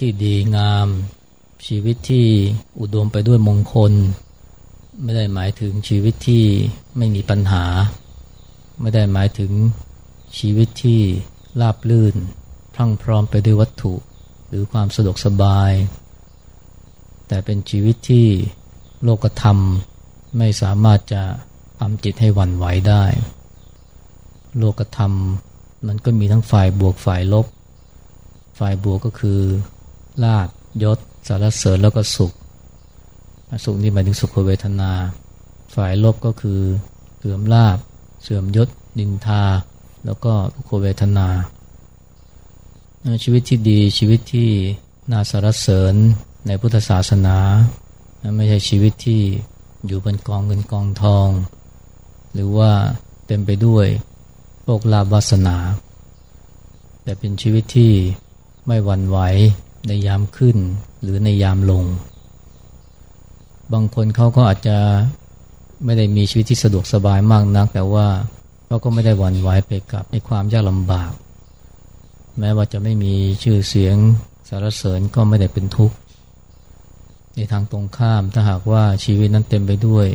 ที่ดีงาม ชีวิตที่อุดมไปด้วยมงคล ไม่ได้หมายถึงชีวิตที่ไม่มีปัญหา ไม่ได้หมายถึงชีวิตที่ราบลื่น พรั่งพร้อมไปด้วยวัตถุหรือความสะดวกสบาย แต่เป็นชีวิตที่โลกธรรมไม่สามารถจะทำจิตให้หวั่นไหวได้ โลกธรรมมันก็มีทั้งฝ่ายบวกฝ่ายลบ ฝ่ายบวกก็คือ ลาบยศสารเสริญแล้วก็สุข สุขนี่หมายถึงสุขเวทนา ฝ่ายลบก็คือเสื่อมลาบ เสื่อมยศนินทา แล้วก็ทุกขเวทนา ชีวิตที่ดีชีวิตที่น่าสารเสริญในพุทธศาสนา ไม่ใช่ชีวิตที่อยู่บนกองเงินกองทอง หรือว่าเต็มไปด้วยโลกลาบวาสนา แต่เป็นชีวิตที่ไม่หวั่นไหว ในยามขึ้นหรือในยามลง บางคนเขาก็อาจจะไม่ได้มีชีวิตที่สะดวกสบายมากนัก แต่ว่าเขาก็ไม่ได้หวั่นไหวไปกับในความยากลำบาก แม้ว่าจะไม่มีชื่อเสียงสารเสริญก็ไม่ได้เป็นทุกข์ ในทางตรงข้ามถ้าหากว่าชีวิตนั้นเต็มไปด้วย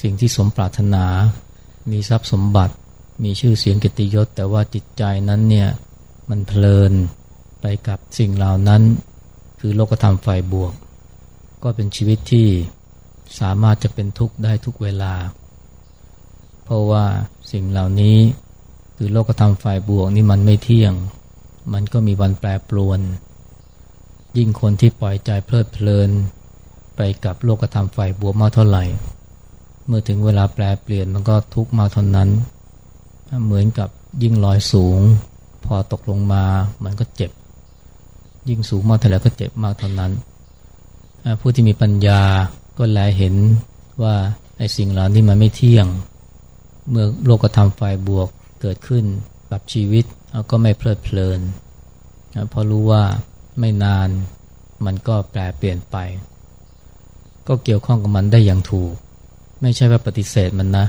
สิ่งที่สมปรารถนา มีทรัพย์สมบัติ มีชื่อเสียงกิตยศ แต่ว่าจิตใจนั้นเนี่ยมันเพลิน ไปกับสิ่งเหล่านั้น คือโลกธรรมฝ่ายบวก ก็เป็นชีวิตที่สามารถจะเป็นทุกข์ได้ทุกเวลา เพราะว่าสิ่งเหล่านี้คือโลกธรรมฝ่ายบวกนี่มันไม่เที่ยง มันก็มีวันแปรปรวน ยิ่งคนที่ปล่อยใจเพลิดเพลิน ไปกับโลกธรรมฝ่ายบวกมากเท่าไหร่ เมื่อถึงเวลาแปลเปลี่ยนมันก็ทุกข์มาเท่านั้น เหมือนกับยิ่งลอยสูง พอตกลงมามันก็เจ็บ ยิ่งสูงมากเท่าไหร่ก็เจ็บมากเท่านั้น ผู้ที่มีปัญญาก็แลเห็นว่าไอ้สิ่งเหล่านี้มันไม่เที่ยง เมื่อโลกธรรมฝ่ายบวกเกิดขึ้นกับชีวิตก็ไม่เพลิดเพลินเพราะรู้ว่าไม่นานมันก็แปลเปลี่ยนไป ก็เกี่ยวข้องกับมันได้อย่างถูก ไม่ใช่ว่าปฏิเสธมันนะ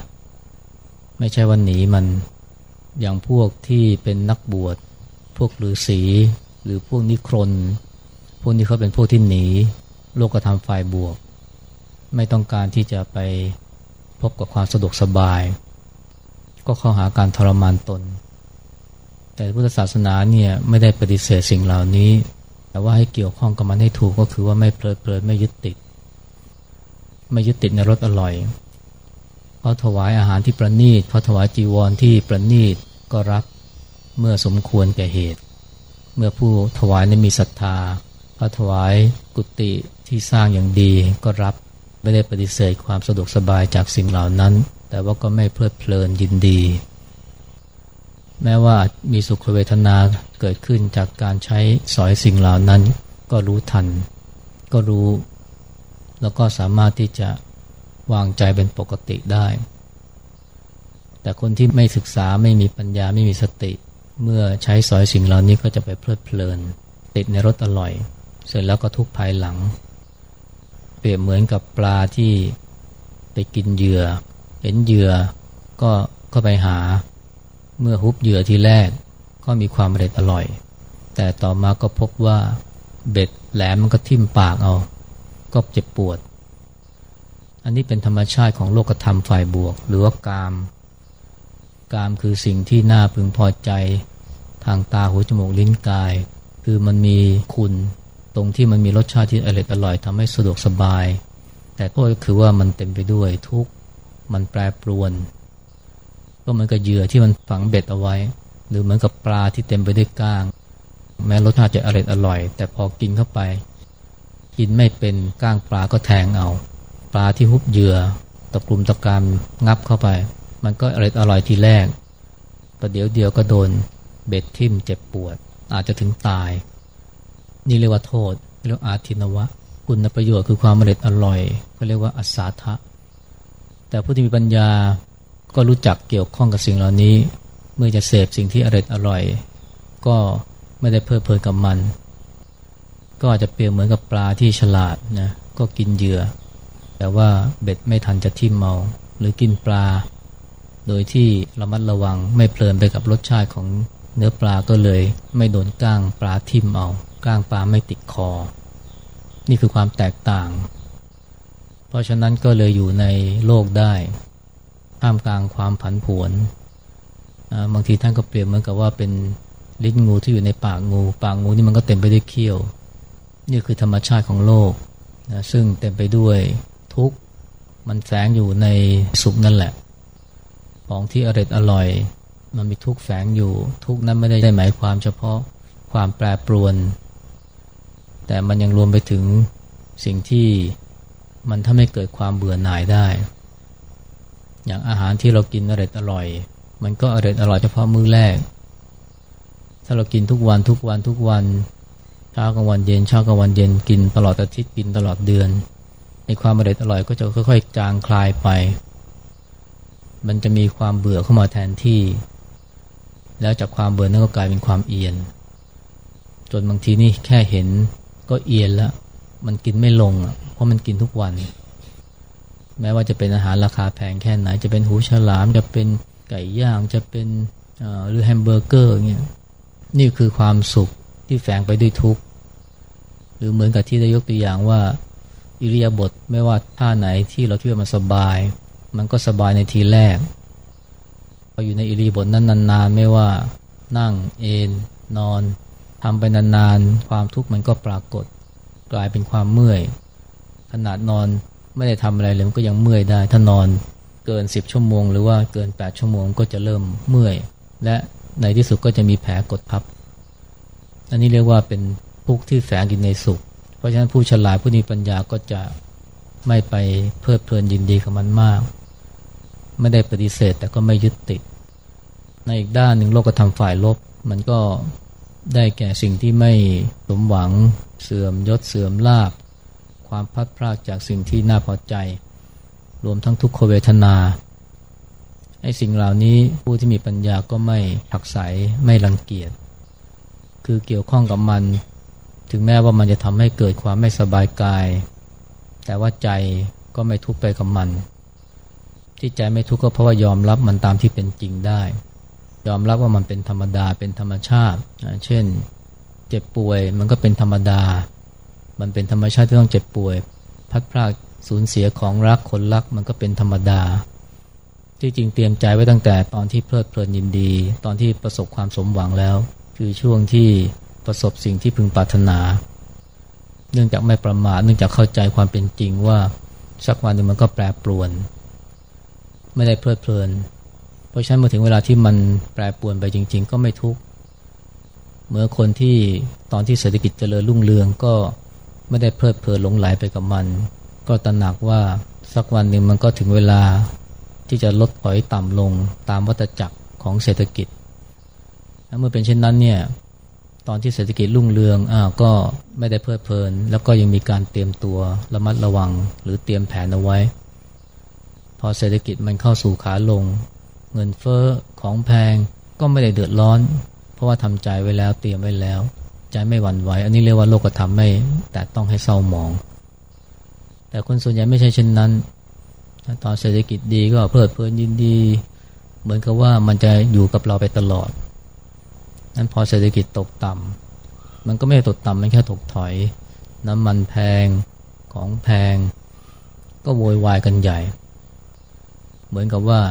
ไม่ใช่ว่าหนีมันอย่างพวกที่เป็นนักบวช พวกฤาษี หรือพวกนิครน พวกนี้เขาเป็นพวกที่หนี โลกธรรมฝ่ายบวก ไม่ต้องการที่จะไปพบกับความสะดวกสบาย ก็เข้าหาการทรมานตน แต่พุทธศาสนาเนี่ยไม่ได้ปฏิเสธสิ่งเหล่านี้ แต่ว่าให้เกี่ยวข้องกับมันให้ถูกก็คือว่าไม่เพลิดเพลินไม่ยึดติด ไม่ยึดติดในรสอร่อยเขาถวายอาหารที่ประณีตเขาถวายจีวรที่ประณีตก็รับเมื่อสมควรแก่เหตุ เมื่อผู้ถวายนั้นมีศรัทธาพระถวายกุฏิที่สร้างอย่างดีก็รับไม่ได้ปฏิเสธความสะดวกสบายจากสิ่งเหล่านั้น แต่ว่าก็ไม่เพลิดเพลินยินดี แม้ว่ามีสุขเวทนาเกิดขึ้นจากการใช้สอยสิ่งเหล่านั้น ก็รู้ทัน ก็รู้ แล้วก็สามารถที่จะวางใจเป็นปกติได้ แต่คนที่ไม่ศึกษาไม่มีปัญญาไม่มีสติ เมื่อใช้สอยสิ่งเหล่านี้ก็จะไปเพลิดเพลิน ติดในรสอร่อย เสร็จแล้วก็ทุกภายหลัง เปรียบเหมือนกับปลาที่ไปกินเหยื่อ เห็นเหยื่อก็ก็ไปหา เมื่อฮุบเหยื่อทีแรก ก็มีความเร็ดอร่อย แต่ต่อมาก็พบว่าเบ็ดแหลมมันก็ทิ่มปากเอา ก็เจ็บปวด อันนี้เป็นธรรมชาติของโลกธรรมฝ่ายบวก หรือว่ากาม กามคือสิ่งที่น่าพึงพอใจ ทางตาหูจมูกลิ้นกาย คือมันมีคุณตรงที่มันมีรสชาติที่อร่อยอร่อยทำให้สะดวกสบาย แต่ก็คือว่ามันเต็มไปด้วยทุกข์มันแปรปรวน ก็เหมือนกับเหยื่อที่มันฝังเบ็ดเอาไว้ หรือเหมือนกับปลาที่เต็มไปด้วยก้าง แม้รสชาติจะอร่อยอร่อย แต่พอกินเข้าไป กินไม่เป็นก้างปลาก็แทงเอา ปลาที่ฮุบเหยื่อตะกลุ่มตะกามงับเข้าไป มันก็อร่อยอร่อยทีแรกประเดี๋ยวเดียวก็โดนเบ็ดทิ่มเจ็บปวด อาจจะถึงตาย นี่เรียกว่าโทษเรียกอาทินวะ คุณประโยชน์คือความอร่อยอร่อยก็เรียกว่าอัศทะแต่ผู้ที่มีปัญญาก็รู้จักเกี่ยวข้องกับสิ่งเหล่านี้ เมื่อจะเสพสิ่งที่อร่อยอร่อย ก็ไม่ได้เพลิดเพลินกับมัน ก็อาจจะเปรียบเหมือนกับปลาที่ฉลาดนะก็กินเหยื่อ แต่ว่าเบ็ดไม่ทันจะทิ่มเมา หรือกินปลา โดยที่ระมัดระวังไม่เพลินไปกับรสชาติของเนื้อปลาก็เลย ไม่โดนก้างปลาทิ่มเอาก้างปลาไม่ติดคอ นี่คือความแตกต่าง เพราะฉะนั้นก็เลยอยู่ในโลกได้ท่ามกลางความผันผวนบางทีท่านก็เปรียบเหมือนกับว่าเป็นลิ้นงูที่อยู่ในปากงู ปากงูนี่มันก็เต็มไปด้วยเขี้ยว นี่คือธรรมชาติของโลกนะซึ่งเต็มไปด้วยทุกข์มันแฝงอยู่ในสุขนั่นแหละ ของที่อร่อยอร่อย มันมีทุกแฝงอยู่ ทุกนั้นไม่ได้หมายความเฉพาะความแปรปรวน แต่มันยังรวมไปถึงสิ่งที่มันทำให้เกิดความเบื่อหน่ายได้ อย่างอาหารที่เรากินอร่อยอร่อย มันก็อร่อยอร่อยเฉพาะมื้อแรก ถ้าเรากินทุกวันทุกวันทุกวันเช้ากลางวันเย็นเช้ากลางวันเย็นกินตลอดอาทิตย์กินตลอดเดือนในความอร่อยอร่อยก็จะค่อย ๆ จางคลายไป มันจะมีความเบื่อเข้ามาแทนที่ แล้วจากความเบื่อนั้นก็กลายเป็นความเอียน จนบางทีนี่แค่เห็นก็เอียนแล้ว มันกินไม่ลงเพราะมันกินทุกวัน แม้ว่าจะเป็นอาหารราคาแพงแค่ไหน จะเป็นหูฉลาม จะเป็นไก่ย่าง จะเป็นหรือแฮมเบอร์เกอร์เงี้ย นี่คือความสุขที่แฝงไปด้วยทุกข์ หรือเหมือนกับที่ได้ยกตัวอย่างว่าอิริยาบถไม่ว่าท่าไหนที่เราคิดว่ามันสบาย มันก็สบายในทีแรกพออยู่ในอิริบถนั้นนานๆ ไม่ว่านั่งเอนนอนทำไปนานๆ ความทุกข์มันก็ปรากฏ กลายเป็นความเมื่อย ขนาดนอนไม่ได้ทำอะไรเลยมันก็ยังเมื่อยได้ ถ้านอนเกิน 10 ชั่วโมง หรือว่าเกิน 8 ชั่วโมงก็จะเริ่มเมื่อย และในที่สุดก็จะมีแผลกดทับ อันนี้เรียกว่าเป็นทุกข์ที่แฝงอยู่ในสุข เพราะฉะนั้นผู้ฉลาดผู้มีปัญญาก็จะ ไม่ไปเพลิดเพลินยินดีกับมันมาก ไม่ได้ปฏิเสธแต่ก็ไม่ยึดติด ในอีกด้านหนึ่งโลกธรรมฝ่ายลบ มันก็ได้แก่สิ่งที่ไม่สมหวังเสื่อมยศเสื่อมลาบ ความพัดพลากจากสิ่งที่น่าพอใจ รวมทั้งทุกขเวทนาไอ้สิ่งเหล่านี้ผู้ที่มีปัญญาก็ไม่ผักใสไม่รังเกียจคือเกี่ยวข้องกับมัน ถึงแม้ว่ามันจะทำให้เกิดความไม่สบายกาย แต่ว่าใจก็ไม่ทุกข์ไปกับมัน ที่ใจไม่ทุกข์ก็เพราะว่ายอมรับมันตามที่เป็นจริงได้ ยอมรับว่ามันเป็นธรรมดาเป็นธรรมชาติ เช่น เจ็บป่วยมันก็เป็นธรรมดา มันเป็นธรรมชาติที่ต้องเจ็บป่วย พัดพลาดสูญเสียของรักคนรักมันก็เป็นธรรมดา ที่จริงเตรียมใจไว้ตั้งแต่ตอนที่เพลิดเพลินยินดี ตอนที่ประสบความสมหวังแล้ว คือช่วงที่ประสบสิ่งที่พึงปรารถนา เนื่องจากไม่ประมาทเนื่องจากเข้าใจความเป็นจริงว่าสักวันหนึ่งมันก็แปรปรวน ไม่ได้เพลิดเพลิน เพราะฉะนั้นเมื่อถึงเวลาที่มันแปรปรวนไปจริง ๆ ก็ไม่ทุกข์เมื่อคนที่ตอนที่เศรษฐกิจเจริญรุ่งเรืองก็ไม่ได้เพลิดเพลินหลงไหลไปกับมัน ก็ตระหนักว่าสักวันหนึ่งมันก็ถึงเวลาที่จะลดถอยต่ำลงตามวัฏจักรของเศรษฐกิจ และเมื่อเป็นเช่นนั้นเนี่ย ตอนที่เศรษฐกิจรุ่งเรืองอ้าวก็ไม่ได้เพลิดเพลิน แล้วก็ยังมีการเตรียมตัวระมัดระวังหรือเตรียมแผนเอาไว้ พอเศรษฐกิจมันเข้าสู่ขาลง เงินเฟ้อของแพงก็ไม่ได้เดือดร้อน เพราะว่าทำใจไว้แล้วเตรียมไว้แล้ว ใจไม่หวั่นไหวอันนี้เรียกว่าโลกธรรมไม่แต่ต้องให้เศร้าหมอง แต่คนส่วนใหญ่ไม่ใช่เช่นนั้น ตอนเศรษฐกิจดีก็เพลิดเพลินยินดี เหมือนกับว่ามันจะอยู่กับเราไปตลอด นั้นพอเศรษฐกิจตกต่ำมันก็ไม่ตกต่ำมันแค่ตกถอย น้ำมันแพงของแพง ก็โวยวายกันใหญ่ เหมือนกับว่า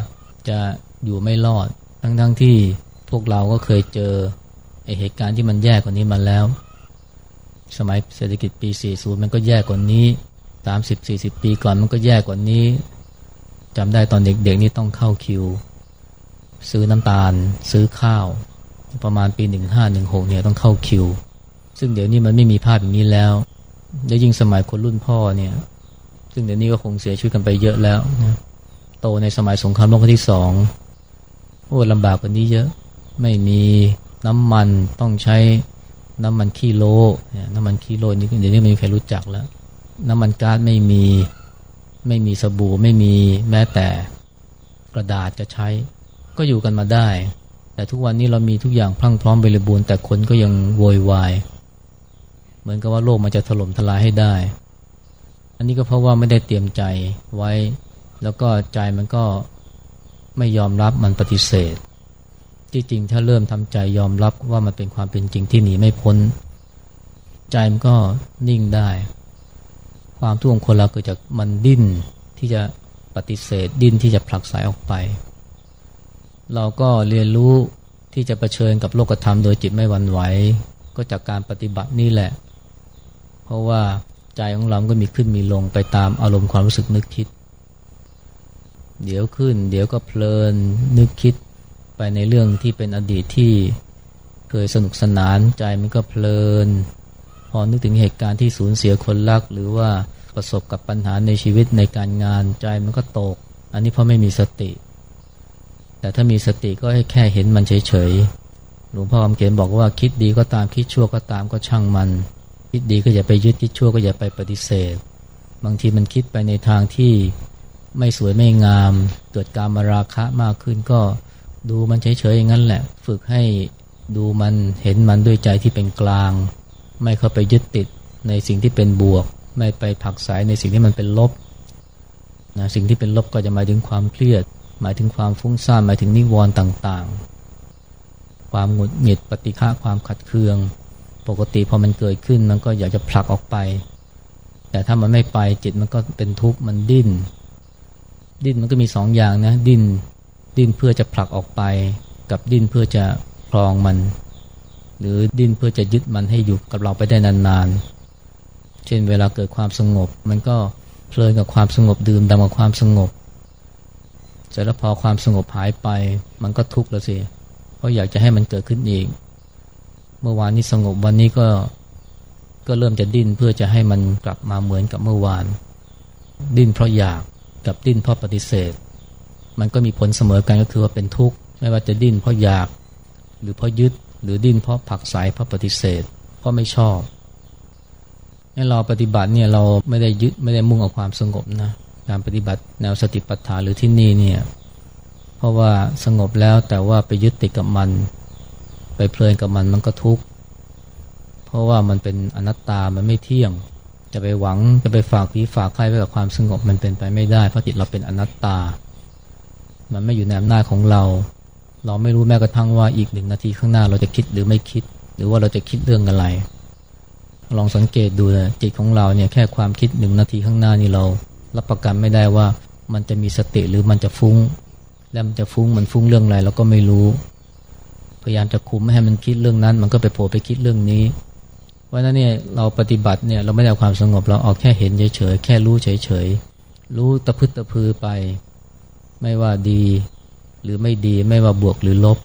จะอยู่ไม่รอด ทั้งๆทที่พวกเราก็เคยเจอไอเหตุการณ์ที่มันแย่กว่านี้มาแล้ว สมัยเศรษฐกิจปี 40 มันก็แย่กว่านี้ 30-40 ปีก่อนมันก็แย่กว่านี้จำได้ตอนเด็กๆนี่ต้องเข้าคิว ซื้อน้ำตาล ซื้อข้าว ประมาณปี 1516เนี่ยต้องเข้าคิว ซึ่งเดี๋ยวนี้มันไม่มีภาพอย่างนี้แล้วแล้วยิ่งสมัยคนรุ่นพ่อเนี่ย ซึ่งเดี๋ยวนี้ก็คงเสียชีวิตกันไปเยอะแล้วนะโตในสมัยสงครามโลกครั้งที่สองโอ้ลำบากกว่านี้เยอะ ไม่มีน้ำมันต้องใช้น้ำมันคีโลเนี่ยน้ำมันคีโลนี่เดี๋ยวนี้ไม่มีใครรู้จักแล้ว น้ำมันก๊าซไม่มีไม่มีสบู่ไม่มีแม้แต่กระดาษจะใช้ ก็อยู่กันมาได้ แต่ทุกวันนี้เรามีทุกอย่างพรั่งพร้อมบริบูรณ์แต่คนก็ยังโวยวาย เหมือนกับว่าโลกมันจะถล่มทลายให้ได้ อันนี้ก็เพราะว่าไม่ได้เตรียมใจไว้ แล้วก็ใจมันก็ไม่ยอมรับมันปฏิเสธ ที่จริงถ้าเริ่มทำใจยอมรับว่ามันเป็นความเป็นจริงที่หนีไม่พ้น ใจมันก็นิ่งได้ ความทุกข์ของคนเราเกิดจากมันดิ้นที่จะปฏิเสธดิ้นที่จะผลักสายออกไป เราก็เรียนรู้ที่จะะเผชิญกับโลกธรรมโดยจิตไม่หวั่นไหว ก็จากการปฏิบัตินี่แหละ เพราะว่าใจของเราก็มีขึ้นมีลงไปตามอารมณ์ความรู้สึกนึกคิด เดี๋ยวขึ้น เดี๋ยวก็เพลินนึกคิดไปในเรื่องที่เป็นอดีตที่เคยสนุกสนานใจมันก็เพลิน พอนึกถึงเหตุการณ์ที่สูญเสียคนรัก หรือว่าประสบกับปัญหาในชีวิตในการงานใจมันก็ตก อันนี้เพราะไม่มีสติ แต่ถ้ามีสติก็ให้แค่เห็นมันเฉยๆ หลวงพ่อคำเขียนบอกว่าคิดดีก็ตามคิดชั่วก็ตามก็ช่างมัน คิดดีก็อย่าไปยึดคิดชั่วก็อย่าไปปฏิเสธ บางทีมันคิดไปในทางที่ไม่สวยไม่งาม เกิดการมาราคะมากขึ้นก็ดูมันเฉยๆอย่างนั้นแหละ ฝึกให้ดูมันเห็นมันด้วยใจที่เป็นกลาง ไม่เข้าไปยึดติดในสิ่งที่เป็นบวก ไม่ไปผักสายในสิ่งที่มันเป็นลบนะสิ่งที่เป็นลบก็จะหมายถึงความเครียด หมายถึงความฟุ้งซ่านหมายถึงนิวรณ์ต่างๆ ความหงุดหงิดปฏิฆะความขัดเคือง ปกติพอมันเกิดขึ้นมันก็อยากจะผลักออกไป แต่ถ้ามันไม่ไปจิตมันก็เป็นทุกข์มันดิ้น ดิ้นมันก็มีสองอย่างนะดิ้นดิ้นเพื่อจะผลักออกไป กับดิ้นเพื่อจะคลองมัน หรือดิ้นเพื่อจะยึดมันให้อยู่กับเราไปได้นานๆ เช่นเวลาเกิดความสงบ มันก็เพลินกับความสงบดื่มดำกับความสงบ สร็จแล้วพอความสงบหายไป มันก็ทุกข์แล้วสิเพราะอยากจะให้มันเกิดขึ้นอีก เมื่อวานนี้สงบวันนี้ก็ก็เริ่มจะดิ้นเพื่อจะให้มันกลับมาเหมือนกับเมื่อวาน ดิ้นเพราะอยากกับดิ้นเพราะปฏิเสธ มันก็มีผลเสมอกันก็คือว่าเป็นทุกข์ไม่ว่าจะดิ้นเพราะอยาก หรือเพราะยึดหรือดิ้นเพราะผักสายเพราะปฏิเสธ เพราะไม่ชอบให้เราปฏิบัติเนี่ยเราไม่ได้ยึดไม่ได้มุ่งเอาความสงบนะ การปฏิบัติแนวสติปัฏฐานหรือที่นี่เนี่ยเพราะว่าสงบแล้วแต่ว่าไปยึดติดกับมัน ไปเพลินกับมันมันก็ทุกข์เพราะว่ามันเป็นอนัตตามันไม่เที่ยง จะไปหวังจะไปฝากผีฝากใครไว้กับความสงบมันเป็นไปไม่ได้ เพราะจิตเราเป็นอนัตตา มันไม่อยู่ในอำนาจของเรา เราไม่รู้แม้กระทั่งว่าอีกหนึ่งนาทีข้างหน้าเราจะคิดหรือไม่คิด หรือว่าเราจะคิดเรื่องอะไร ลองสังเกตดูนะจิตของเราเนี่ยแค่ความคิดหนึ่งนาทีข้างหน้านี่เรา รับประกันไม่ได้ว่ามันจะมีสติหรือมันจะฟุง้ง แล้วมันจะฟุ้งมันฟุ้งเรื่องอะไรเราก็ไม่รู้ พยายามจะคุมไม่ให้มันคิดเรื่องนั้น มันก็ไปโผล่ไปคิดเรื่องนี้เพราะนั้นเนี่ยเราปฏิบัติเนี่ยเราไม่ได้ความสงบเราเอาแค่เห็นเฉยๆแค่รู้เฉยๆรู้ตะพึดตะพือไป ไม่ว่าดีหรือไม่ดีไม่ว่าบวกหรือลบ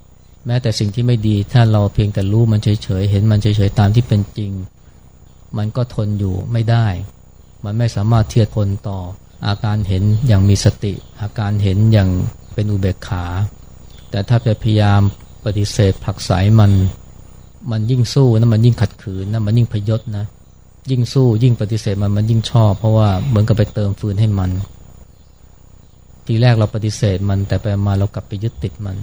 แม้แต่สิ่งที่ไม่ดีถ้าเราเพียงแต่รู้มันเฉยๆเห็นมันเฉยๆตามที่เป็นจริง มันก็ทนอยู่ไม่ได้ มันไม่สามารถเทียบทนต่อ อาการเห็นอย่างมีสติ อาการเห็นอย่างเป็นอุเบกขา แต่ถ้าไปพยายามปฏิเสธผักสายมัน มันยิ่งสู้นะมันยิ่งขัดขืนนะมันยิ่งพยศนะ ยิ่งสู้ยิ่งปฏิเสธมันมันยิ่งชอบ เพราะว่าเหมือนกับไปเติมฟืนให้มัน ทีแรกเราปฏิเสธมันแต่ไปมาเรากลับไปยึดติดมัน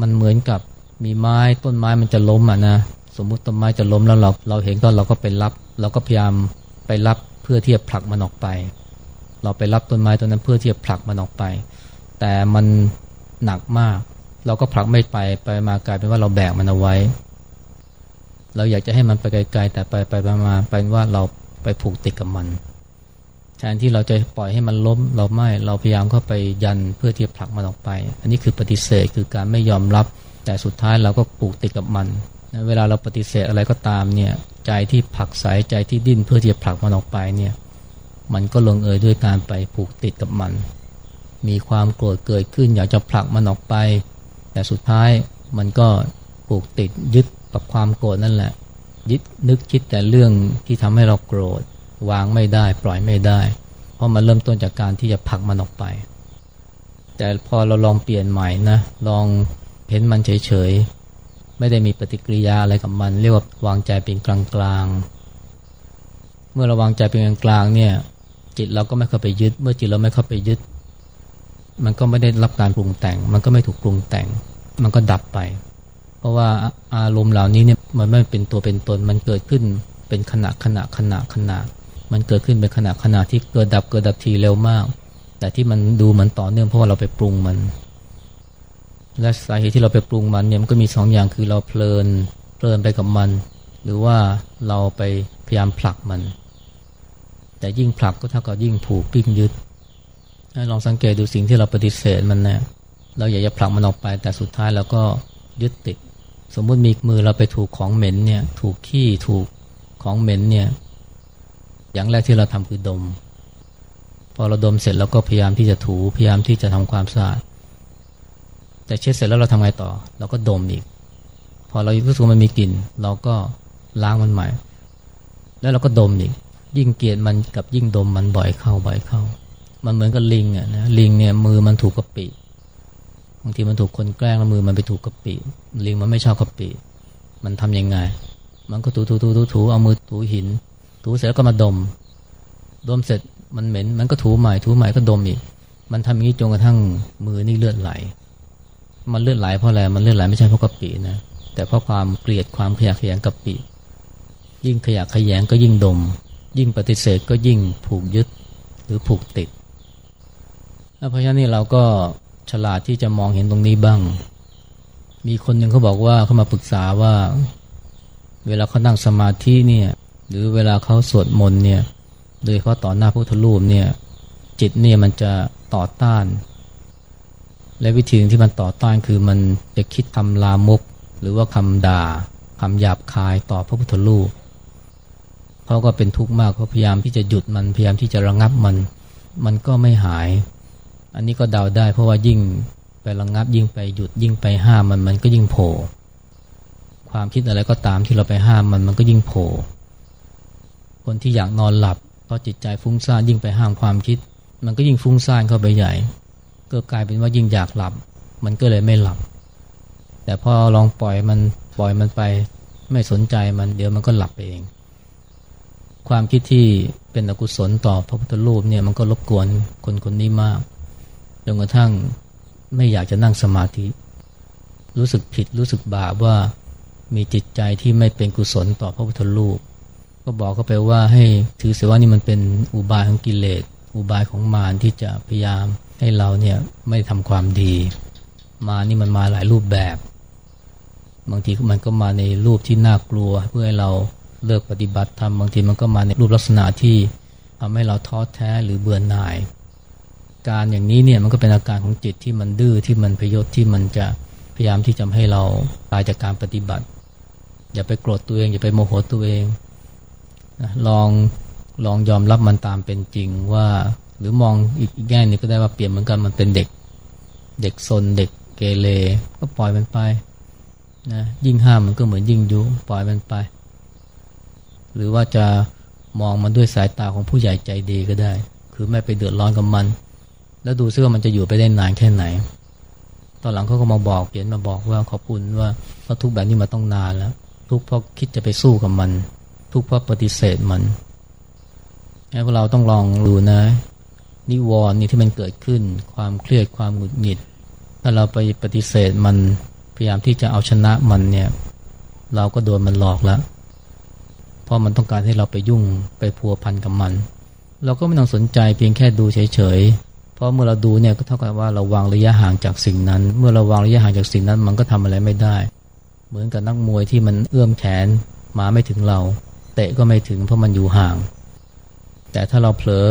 มันเหมือนกับมีไม้ต้นไม้มันจะล้มอะนะสมมุติต้นไม้จะล้มแล้วเราเราเห็นก็เราก็ไปรับ เราก็พยายามไปรับเพื่อที่จะผลักมันออกไป เราไปรับต้นไม้ต้นนั้นเพื่อที่จะผลักมันออกไป แต่มันหนักมาก เราก็ผลักไม่ไปไปมากลายเป็นว่าเราแบกมันเอาไว้ เราอยากจะให้มันไปไกลๆแต่ไปไปมาเป็นว่าเราไปผูกติดกับมัน แทนที่เราจะปล่อยให้มันล้มเราไม่เราพยายามเข้าไปยันเพื่อที่จะผลักมันออกไป อันนี้คือปฏิเสธคือการไม่ยอมรับ แต่สุดท้ายเราก็ปลูกติดกับมันเวลาเราปฏิเสธอะไรก็ตามเนี่ยใจที่ผลักสายใจที่ดิ้นเพื่อที่จะผลักมันออกไปเนี่ย มันก็ลงเอยด้วยการไปผูกติดกับมัน มีความโกรธเกิดขึ้น อยากจะผลักมันออกไป แต่สุดท้ายมันก็ผูกติดยึดกับความโกรธนั่นแหละ ยึดนึกคิดแต่เรื่องที่ทำให้เราโกรธ วางไม่ได้ ปล่อยไม่ได้ เพราะมันเริ่มต้นจากการที่จะผลักมันออกไป แต่พอเราลองเปลี่ยนใหม่นะ ลองเห็นมันเฉยๆ ไม่ได้มีปฏิกิริยาอะไรกับมัน เรียกว่าวางใจเป็นกลางๆ เมื่อเราวางใจเป็นกลางๆเนี่ย จิตเราก็ไม่เข้าไปยึด เมื่อจิตเราไม่เข้าไปยึด มันก็ไม่ได้รับการปรุงแต่ง มันก็ไม่ถูกปรุงแต่ง มันก็ดับไป เพราะว่าอารมณ์เหล่านี้เนี่ยมันไม่เป็นตัวเป็นตน มันเกิดขึ้นเป็นขณะขณะขณะขณะ มันเกิดขึ้นเป็นขณะขณะที่เกิดดับเกิดดับทีเร็วมาก แต่ที่มันดูเหมันต่อเนื่องเพราะว่าเราไปปรุงมัน และสาเหตุที่เราไปปรุงมันเนี่ยมันก็มีสองอย่างคือเราเพลินเพลินไปกับมัน หรือว่าเราไปพยายามผลักมัน แต่ยิ่งผลักก็เท่ากับยิ่งผูกปิ้งยึด ลองสังเกตดูสิ่งที่เราปฏิเสธมันนะเราอยากจะผลักมันออกไป แต่สุดท้ายเราก็ยึดติด สมมุติมีมือเราไปถูกของเหม็นเนี่ยถูกขี้ถูกของเหม็นเนี่ยอย่างแรกที่เราทำคือดม พอเราดมเสร็จเราก็พยายามที่จะถูพยายามที่จะทำความสะอาดแต่เช็ดเสร็จแล้วเราทำไงต่อ เราก็ดมอีก พอเรารู้สึกมันมีกลิ่น เราก็ล้างมันใหม่ แล้วเราก็ดมอีก ยิ่งเกลียดมันกับยิ่งดมมันบ่อยเข้าบ่อยเข้า มันเหมือนกับลิงอะนะลิงเนี่ยมือมันถูกกระปิบางทีมันถูกคนแกล้งแล้วมือมันไปถูกกระปิลิงมันไม่ชอบกระปิมันทํำยังไง มันก็ถูถูถูถูถูเอามือถูหิน ถูเสร็จแล้วก็มาดม ดมเสร็จมันเหม็น มันก็ถูใหม่ถูใหม่ก็ดมอีก มันทำอย่างนี้จนกระทั่งมือนี่เลือดไหล มันเลือดไหลเพราะอะไร มันเลือดไหลไม่ใช่เพราะกะปินะ แต่เพราะความเกลียดความขยะแขยงกะปิ ยิ่งขยะขยงก็ยิ่งดม ยิ่งปฏิเสธก็ยิ่งผูกยึดหรือผูกติด เพราะฉะนั้นนี่เราก็ฉลาดที่จะมองเห็นตรงนี้บ้าง มีคนหนึ่งเขาบอกว่าเขามาปรึกษาว่า เวลาเขานั่งสมาธิเนี่ยหรือเวลาเขาสวดมนต์เนี่ยโดยเฉพาะต่อหน้าพระพุทธรูปเนี่ยจิตเนี่ยมันจะต่อต้าน และวิธีที่มันต่อต้านคือมันจะคิดคำลามก หรือว่าคำด่าคำหยาบคายต่อพระพุทธรูป เขาก็เป็นทุกข์มากเขาพยายามที่จะหยุดมันพยายามที่จะระงับมัน มันก็ไม่หาย อันนี้ก็เดาได้เพราะว่ายิ่งไประงับยิ่งไปหยุดยิ่งไปห้ามมันมันก็ยิ่งโผล่ความคิดอะไรก็ตามที่เราไปห้ามมันมันก็ยิ่งโผล่คนที่อยากนอนหลับเพราะจิตใจฟุ้งซ่านยิ่งไปห้ามความคิด มันก็ยิ่งฟุ้งซ่านเข้าไปใหญ่ ก็กลายเป็นว่ายิ่งอยากหลับ มันก็เลยไม่หลับ แต่พอลองปล่อยมันปล่อยมันไป ไม่สนใจมันเดี๋ยวมันก็หลับเอง ความคิดที่เป็นอกุศลต่อพระพุทธรูปเนี่ยมันก็รบกวนคนคนนี้มากจนกระทั่งไม่อยากจะนั่งสมาธิ รู้สึกผิดรู้สึกบาปว่ามีจิตใจที่ไม่เป็นกุศลต่อพระพุทธรูป ก็บอกเขาไปว่าให้ถือเสียว่านี่มันเป็นอุบายของกิเลสอุบายของมารที่จะพยายามให้เราเนี่ยไม่ทำความดี มานี่มันมาหลายรูปแบบ บางทีมันก็มาในรูปที่น่ากลัว เพื่อให้เรา เลิกปฏิบัติธรรมบางทีมันก็มาในรูปลักษณะที่ทำให้เราท้อแท้หรือเบื่อหน่าย การอย่างนี้เนี่ยมันก็เป็นอาการของจิตที่มันดื้อที่มันพยศที่มันจะพยายามที่จะให้เราตายจากการปฏิบัติ อย่าไปโกรธตัวเองอย่าไปโมโหตัวเองนะลองลองยอมรับมันตามเป็นจริงว่า หรือมองอีกแง่นึงก็ได้ว่าเปลี่ยนเหมือนกันมันเป็นเด็ก เด็กซนเด็กเกเรก็ปล่อยมันไปนะยิ่งห้ามมันก็เหมือนยิ่งยุปล่อยมันไป หรือว่าจะมองมันด้วยสายตาของผู้ใหญ่ใจดีก็ได้ คือไม่ไปเดือดร้อนกับมัน แล้วดูซิว่ามันจะอยู่ไปได้นานแค่ไหน ตอนหลังเขาก็มาบอกเขียนมาบอกว่าขอบคุณว่าเพราะทุกแบบนี้มาต้องนานแล้ว ทุกเพราะคิดจะไปสู้กับมัน ทุกเพราะปฏิเสธมันให้พวกเราต้องลองดูนะนิวรณ์นี่ที่มันเกิดขึ้น ความเครียดความหงุดหงิด ถ้าเราไปปฏิเสธมันพยายามที่จะเอาชนะมันเนี่ย เราก็โดนมันหลอกแล้ว เพราะมันต้องการให้เราไปยุ่งไปพัวพันกับมัน เราก็ไม่ต้องสนใจเพียงแค่ดูเฉยๆ เพราะเมื่อเราดูเนี่ยก็เท่ากับว่าเราวางระยะห่างจากสิ่งนั้น เมื่อเราวางระยะห่างจากสิ่งนั้นมันก็ทำอะไรไม่ได้ เหมือนกับนักมวยที่มันเอื้อมแขนมาไม่ถึงเรา เตะก็ไม่ถึงเพราะมันอยู่ห่าง แต่ถ้าเราเผลอ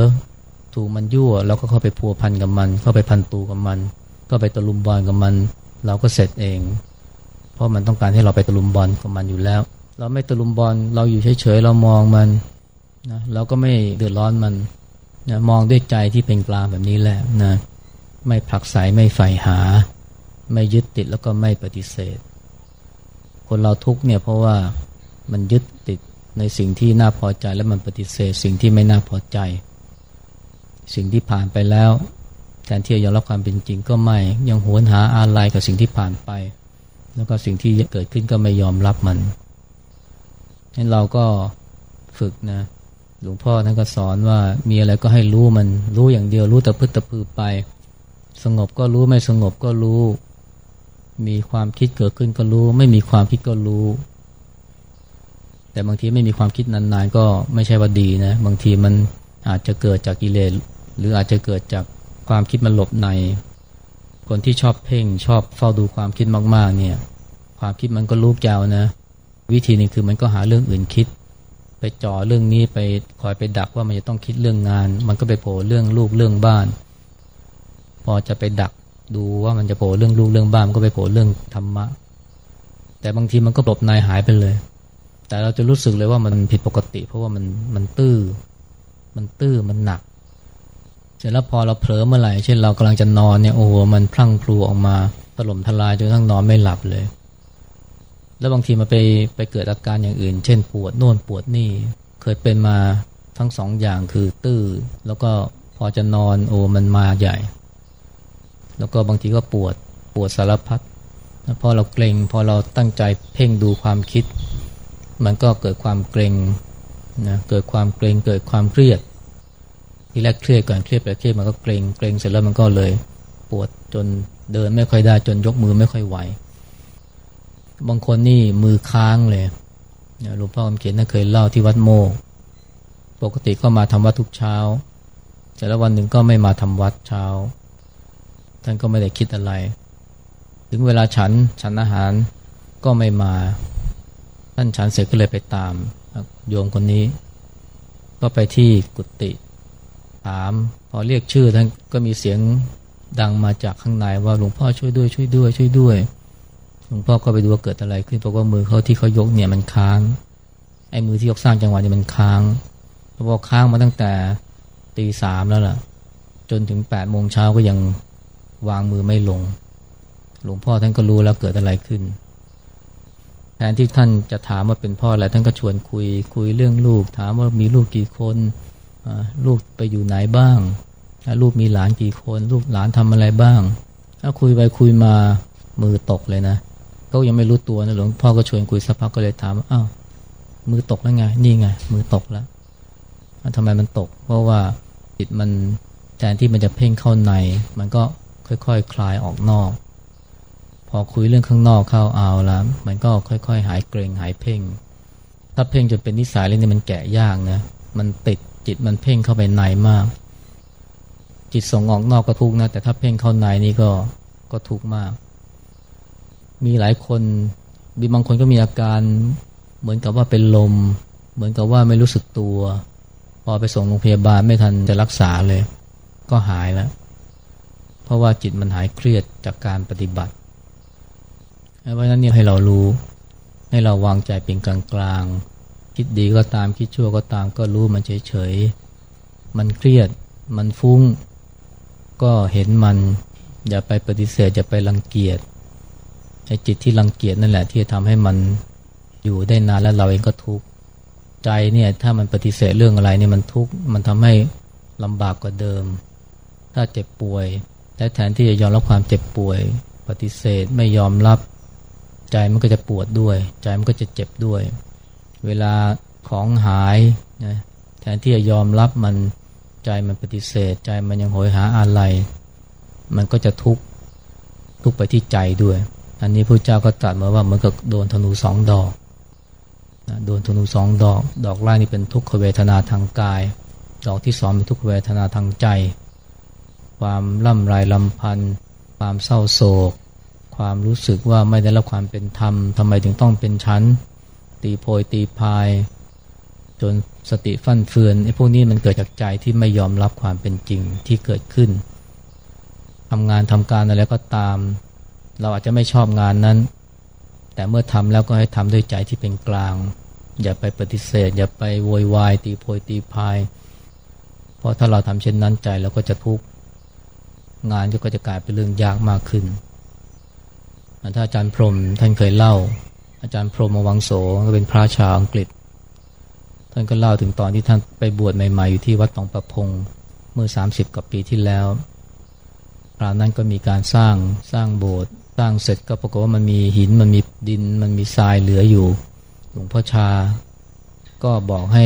ถูกมันยั่วเราก็เข้าไปพัวพันกับมัน เข้าไปพันตูกับมัน ก็ไปตะลุมบอลกับมัน เราก็เสร็จเอง เพราะมันต้องการให้เราไปตะลุมบอลกับมันอยู่แล้ว เราไม่ตะลุมบอลเราอยู่เฉยๆเรามองมันนะเราก็ไม่เดือดร้อนมันนะมองด้วยใจที่เป็นกลางแบบนี้แหละนะไม่ผลักไสไม่ใฝ่หา ไม่ยึดติดแล้วก็ไม่ปฏิเสธ คนเราทุกเนี่ยเพราะว่ามันยึดติดในสิ่งที่น่าพอใจแล้วมันปฏิเสธ สิ่งที่ไม่น่าพอใจ สิ่งที่ผ่านไปแล้วแทนที่จะยอมรับความเป็นจริงก็ไม่ยังหวนหาอะไรกับสิ่งที่ผ่านไป แล้วก็สิ่งที่เกิดขึ้นก็ไม่ยอมรับมัน นั้นเราก็ฝึกนะหลวงพ่อท่านก็สอนว่ามีอะไรก็ให้รู้มันรู้อย่างเดียวรู้แต่พึ่ตะพือไป สงบก็รู้ไม่สงบก็รู้ มีความคิดเกิดขึ้นก็รู้ ไม่มีความคิดก็รู้ แต่บางทีไม่มีความคิดนานๆ ก็ไม่ใช่ว่าดีนะ บางทีมันอาจจะเกิดจากกิเลสหรืออาจจะเกิดจากความคิดมันหลบใน คนที่ชอบเพ่งชอบเฝ้าดูความคิดมากๆ เนี่ย ความคิดมันก็รู้แกวนะ วิธีนึงคือมันก็หาเรื่องอื่นคิด ไปจ่อเรื่องนี้ไปคอยไปดักว่ามันจะต้องคิดเรื่องงาน มันก็ไปโผล่เรื่องลูกเรื่องบ้าน พอจะไปดักดูว่ามันจะโผล่เรื่องลูกเรื่องบ้านก็ไปโผล่เรื่องธรรมะ แต่บางทีมันก็หลบนายหายไปเลย แต่เราจะรู้สึกเลยว่ามันผิดปกติ เพราะว่ามันมันตื้อมันตื้อมันหนักเสร็จแล้วพอเราเผลอเมื่อไหร่เช่นเรากำลังจะนอนเนี่ยโอ้โหมันพลั่งพลูออกมาถล่มทลายจนทั้งนอนไม่หลับเลย แล้วบางทีมันไปไปเกิดอาการอย่างอื่น เช่นปวดโน่นปวดนี่เคยเป็นมาทั้งสองอย่างคือตื้อแล้วก็พอจะนอนโอ้มันมาใหญ่ แล้วก็บางทีก็ปวดปวดสารพัดพอเราเกรงพอเราตั้งใจเพ่งดูความคิด มันก็เกิดความเกรงนะเกิดความเกรงเกิดความเครียดที่แรกเครียดก่อนเครียดไปเครียดมันก็เกรงเกรงเสร็จแล้วมันก็เลย ปวดจนเดินไม่ค่อยได้จนยกมือไม่ค่อยไหว บางคนนี่มือค้างเลยหลวงพ่อคำเขียนน่าเคยเล่าที่วัดโมก ปกติก็มาทำวัดทุกเช้า แต่แล้ววันหนึ่งก็ไม่มาทำวัดเช้า ท่านก็ไม่ได้คิดอะไร ถึงเวลาฉันฉันอาหารก็ไม่มา ท่านฉันเสร็จก็เลยไปตาม โยมคนนี้ ก็ไปที่กุฏิถาม พอเรียกชื่อท่านก็มีเสียงดังมาจากข้างในว่าหลวงพ่อช่วยด้วยช่วยด้วยช่วยด้วย หลวงพ่อก็ไปดูว่าเกิดอะไรขึ้นเพราะว่ามือเขาที่เขายกเนี่ยมันค้าง ไอ้มือที่ยกสร้างจังหวะเนี่ยมันค้างเพราะว่าค้างมาตั้งแต่ตีสามแล้วล่ะ จนถึงแปดโมงเช้าก็ยังวางมือไม่ลง หลวงพ่อท่านก็รู้แล้วเกิดอะไรขึ้นแทนที่ท่านจะถามว่าเป็นพ่ออะไรท่านก็ชวนคุยคุยเรื่องลูก ถามว่ามีลูกกี่คนลูกไปอยู่ไหนบ้าง ลูกมีหลานกี่คน ลูกหลานทำอะไรบ้างถ้าคุยไปคุยมามือตกเลยนะ ก็ยังไม่รู้ตัวนะหลวงพ่อก็ชวนคุยสักพักก็เลยถามว่าอ้าวมือตกแล้วไง นี่ไง มือตกแล้วทำไมมันตก เพราะว่าจิตมันแทนที่มันจะเพ่งเข้าใน มันก็ค่อยๆคคลายออกนอก พอคุยเรื่องข้างนอกเข้าเอาแล้วมันก็ค่อย ๆ หายเกรงหายเพ่ง ถ้าเพ่งจนเป็นนิสัยเลยนี่มันแกะยากนะมันติดจิตมันเพ่งเข้าไปในมาก จิตส่งออกนอกก็ทุกนะแต่ถ้าเพ่งเข้าในนี่ก็ก็ทุกมาก มีหลายคนมีบางคนก็มีอาการเหมือนกับว่าเป็นลม เหมือนกับว่าไม่รู้สึกตัว พอไปส่งโรงพยาบาลไม่ทันจะรักษาเลย ก็หายแล้ว เพราะว่าจิตมันหายเครียดจากการปฏิบัติเพราะนั้นเนี่ยให้เรารู้ ให้เราวางใจเป็นกลางกลางคิดดีก็ตามคิดชั่วก็ตามก็รู้มันเฉยเฉยมันเครียด มันฟุ้ง ก็เห็นมัน อย่าไปปฏิเสธอย่าไปรังเกียจ ไอ้จิตที่รังเกียจนั่นแหละ ที่จะทำให้มันอยู่ได้นานแล้วเราเองก็ทุกข์ใจเนี่ยถ้ามันปฏิเสธเรื่องอะไรเนี่ยมันทุกข์มันทำให้ลำบากกว่าเดิม ถ้าเจ็บป่วย และแทนที่จะยอมรับความเจ็บป่วย ปฏิเสธไม่ยอมรับ ใจมันก็จะปวดด้วย ใจมันก็จะเจ็บด้วย เวลาของหายนะแทนที่จะยอมรับมันใจมันปฏิเสธ ใจมันยังโหยหาอะไร มันก็จะทุกข์ทุกไปที่ใจด้วย อันนี้พระเจ้าก็ตรัสมาว่าเหมือนกับโดนธนูสองดอกนะโดนธนูสองดอก ดอกแรกนี่เป็นทุกขเวทนาทางกาย ดอกที่สองเป็นทุกขเวทนาทางใจ ความล่ำไรลำพันธ์ความเศร้าโศก ความรู้สึกว่าไม่ได้รับความเป็นธรรมทำไมถึงต้องเป็นชั้น ตีโพยตีพาย จนสติฟั่นเฟือนไอ้พวกนี้มันเกิดจากใจที่ไม่ยอมรับความเป็นจริงที่เกิดขึ้นทำงานทำการอะไรก็ตาม เราอาจจะไม่ชอบงานนั้น แต่เมื่อทำแล้วก็ให้ทำด้วยใจที่เป็นกลาง อย่าไปปฏิเสธ อย่าไปโวยวายตีโพยตีพาย เพราะถ้าเราทำเช่นนั้นใจเราก็จะทุกข์งานก็จะกลายเป็นเรื่องยากมากขึ้นถ้าอาจารย์พรมท่านเคยเล่า อาจารย์พรมวังโสก็เป็นพระชาวอังกฤษ ท่านก็เล่าถึงตอนที่ท่านไปบวชใหม่ๆ อยู่ที่วัดตองประพงเมื่อ 30 กว่าปีที่แล้วคราวนั้นก็มีการสร้างสร้างโบสถ์ สร้างเสร็จก็ปรากฏว่ามันมีหินมันมีดิน มันมีทรายเหลืออยู่ หลวงพ่อชา ก็บอกให้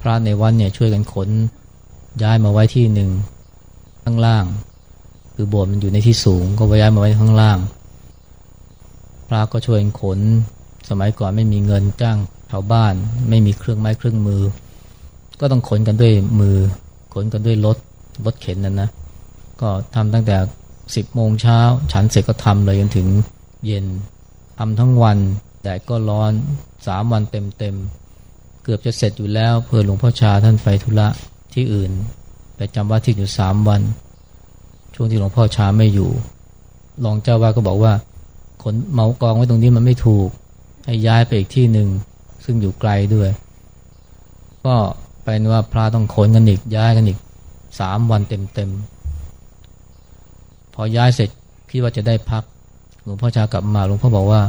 พระในวัดเนี่ยช่วยกันขนย้ายมาไว้ที่หนึ่งข้างล่าง คือโบสถ์มันอยู่ในที่สูง ก็ย้ายมาไว้ข้างล่าง พระก็ช่วยขน สมัยก่อนไม่มีเงินจ้างชาวบ้าน ไม่มีเครื่องไม้เครื่องมือ ก็ต้องขนกันด้วยมือ ขนกันด้วยรถรถเข็นนั่นนะก็ทำตั้งแต่ สิบโมงเช้า ฉันเสร็จก็ทำเลยจนถึงเย็นทำทั้งวันแต่ก็ร้อนสามวันเต็มเต็มเกือบจะเสร็จอยู่แล้วเพื่อหลวงพ่อชาท่านไปธุระที่อื่น ไปจำวัดที่อยู่สามวัน ช่วงที่หลวงพ่อชาไม่อยู่รองเจ้าว่าก็บอกว่าขนเมากองไว้ตรงนี้มันไม่ถูก ให้ย้ายไปอีกที่หนึ่งซึ่งอยู่ไกลด้วย ก็เป็นว่าพระต้องขนกันอีกย้ายกันอีกสามวันเต็มๆ อย้ายเสร็จคิดว่าจะได้พัก หลวงพ่อชากลับมาหลวงพ่อบอกว่า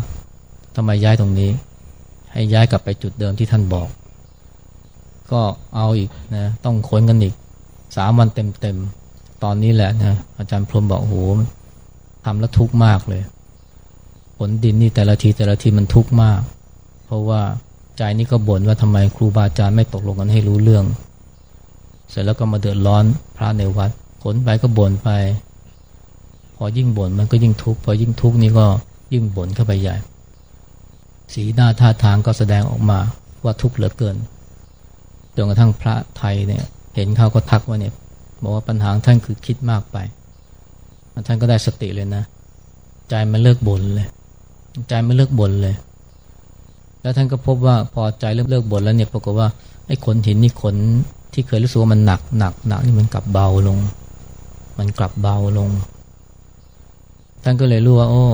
ทำไมย้ายตรงนี้ ให้ย้ายกลับไปจุดเดิมที่ท่านบอก ก็เอาอีกนะต้องขนกันอีกสามวันเต็มๆตอนนี้แหละนะอาจารย์พรมบอกโหทำแล้วทุกข์มากเลยผลดินนี่แต่ละทีแต่ละทีมันทุกข์มาก เพราะว่าใจนี่ก็บ่นว่าทำไมครูบาอาจารย์ไม่ตกลงกันให้รู้เรื่อง เสร็จแล้วก็มาเดือดร้อนพระในวัดขนไปก็บ่นไป พอยิ่งบ่นมันก็ยิ่งทุกข์พอยิ่งทุกข์นี่ก็ยิ่งบ่นเข้าไปใหญ่ สีหน้าท่าทางก็แสดงออกมาว่าทุกข์เหลือเกินจนกระทั่งพระไทยเนี่ยเห็นเขาก็ทักว่าเนี่ยบอกว่าปัญหาท่านคือคิดมากไป ท่านก็ได้สติเลยนะ ใจมันเลิกบ่นเลย ใจมันเลิกบ่นเลย แล้วท่านก็พบว่าพอใจเริ่มเลิกบ่นแล้วเนี่ยปรากฏว่าไอ้ขนหินนี่ขนที่เคยรู้สึกว่ามันหนักหนักหนักนี่มันกลับเบาลง มันกลับเบาลง ท่านก็เลยรู้ว่า โอ้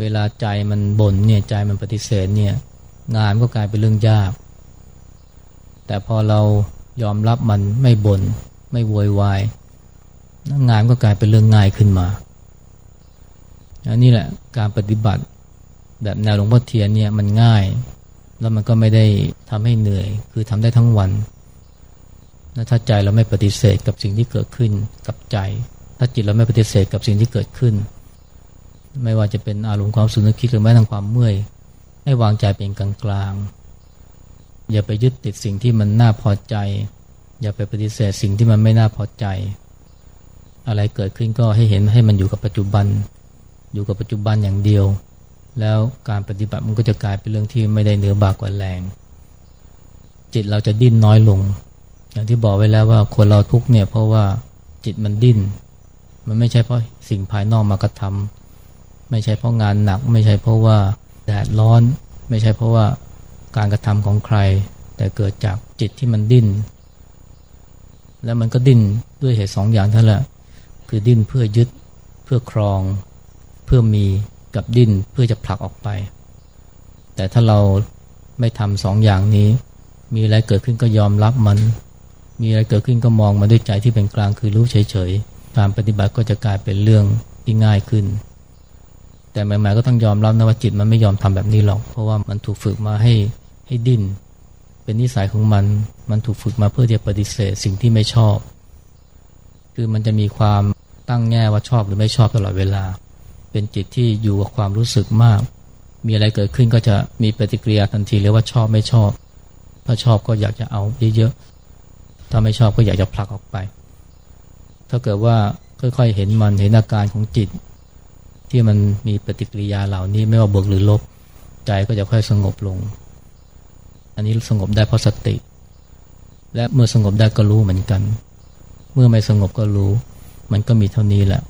เวลาใจมันบ่นเนี่ยใจมันปฏิเสธเนี่ย งานก็กลายเป็นเรื่องยาก แต่พอเรายอมรับมันไม่บน่นไม่โวยวายงานก็กลายเป็นเรื่องง่ายขึ้นมาอันนี้แหละการปฏิบัติแบบแนวหลวงพ่อเทียนเนี่ยมันง่าย แล้วมันก็ไม่ได้ทำให้เหนื่อย คือทำได้ทั้งวันถ้าใจเราไม่ปฏิเสธกับสิ่งที่เกิดขึ้นกับใจ ถ้าจิตเราไม่ปฏิเสธกับสิ่งที่เกิดขึ้น ไม่ว่าจะเป็นอารมณ์ความสุขนึกคิดหรือแม้ทั้งความเมื่อย ให้วางใจเป็นกลางกลางอย่าไปยึดติดสิ่งที่มันน่าพอใจ อย่าไปปฏิเสธสิ่งที่มันไม่น่าพอใจ อะไรเกิดขึ้นก็ให้เห็นให้มันอยู่กับปัจจุบัน อยู่กับปัจจุบันอย่างเดียว แล้วการปฏิบัติมันก็จะกลายเป็นเรื่องที่ไม่ได้เหนือบากกว่าแรง จิตเราจะดิ้นน้อยลง อย่างที่บอกไว้แล้วว่าคนเราทุกเนี่ยเพราะว่าจิตมันดิ้น มันไม่ใช่เพราะสิ่งภายนอกมากระทำ ไม่ใช่เพราะงานหนัก ไม่ใช่เพราะว่าแดดร้อน ไม่ใช่เพราะว่าการกระทำของใคร แต่เกิดจากจิตที่มันดิ้น แล้วมันก็ดิ้นด้วยเหตุสองอย่างเท่านั้นคือดิ้นเพื่อยึดเพื่อครอง เพื่อมีกับดิ้นเพื่อจะผลักออกไป แต่ถ้าเราไม่ทำสองอย่างนี้ มีอะไรเกิดขึ้นก็ยอมรับมัน มีอะไรเกิดขึ้นก็มองมาด้วยใจที่เป็นกลางคือรู้เฉยๆการปฏิบัติก็จะกลายเป็นเรื่องที่ง่ายขึ้น แต่ใหม่ๆก็ต้องยอมรับนะว่าจิตมันไม่ยอมทำแบบนี้หรอก เพราะว่ามันถูกฝึกมาให้ให้ดิ้น เป็นนิสัยของมัน มันถูกฝึกมาเพื่อจะปฏิเสธสิ่งที่ไม่ชอบ คือมันจะมีความตั้งแง่ว่าชอบหรือไม่ชอบตลอดเวลา เป็นจิตที่อยู่กับความรู้สึกมาก มีอะไรเกิดขึ้นก็จะมีปฏิกิริยาทันทีเลยว่าชอบไม่ชอบ ถ้าชอบก็อยากจะเอาเยอะๆ ถ้าไม่ชอบก็อยากจะผลักออกไป ถ้าเกิดว่าค่อยๆ เห็นมันเห็นอาการของจิต ที่มันมีปฏิกิริยาเหล่านี้ไม่ว่าบวกหรือลบใจก็จะค่อยสงบลง อันนี้สงบได้เพราะสติ และเมื่อสงบได้ก็รู้เหมือนกัน เมื่อไม่สงบก็รู้ มันก็มีเท่านี้แหละ